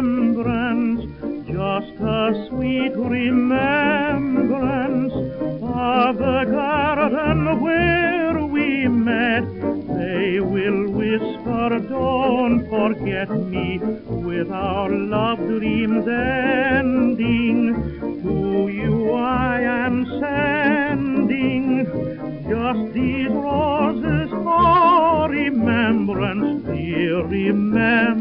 remembrance, just a sweet remembrance of the garden where we met. They will whisper, don't forget me, with our love dreams ending. To you I am sending just these roses for remembrance, dear, remembrance.